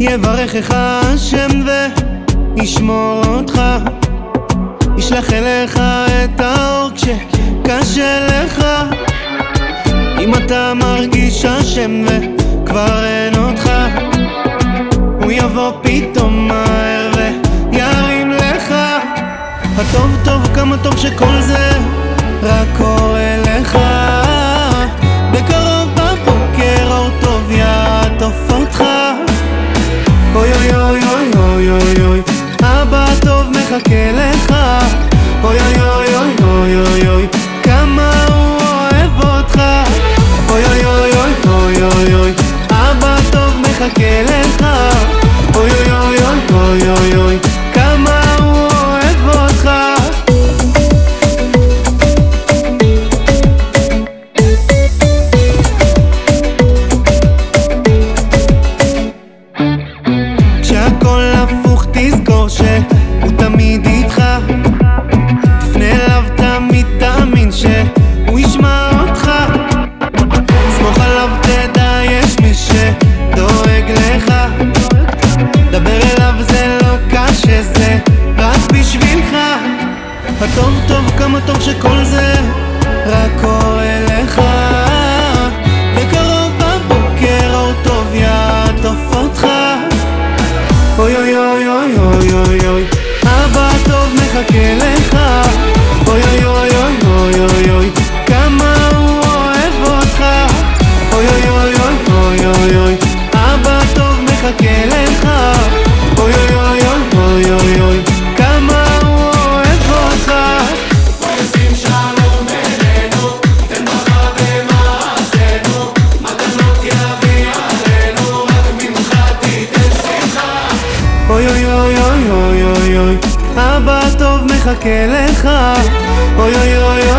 יברכך השם וישמור אותך. ישלח אליך את האור כשקשה לך. אם אתה מרגיש אשם וכבר אין אותך הוא יבוא פתאום מהר וירים לך. הטוב טוב כמה טוב שכל זה רק קורה לך מחכה לך אוי אוי אוי אוי אוי אוי אוי כמה הוא אוהב אותך אוי אוי אוי אוי אוי אוי אבא טוב מחכה לך כשהכל הפוך תזכור שהוא תמיד איתך. תפנה אליו תמיד תאמין שהוא ישמע אותך. סמוך עליו תדע יש מי שדואג לך. דבר אליו זה לא קשה זה רק בשבילך. הטוב טוב כמה טוב שכל זה רק קורה מחכה לך אוי אוי אוי אוי אוי אוי כמה הוא אוהב אותך וישים שלום בינינו, תן ברכה במעשינו, מתנות יביא עלינו, רק ממך תיתן שמחה. אוי אוי אוי אוי אוי אוי אוי אבא טוב מחכה לך אוי אוי אוי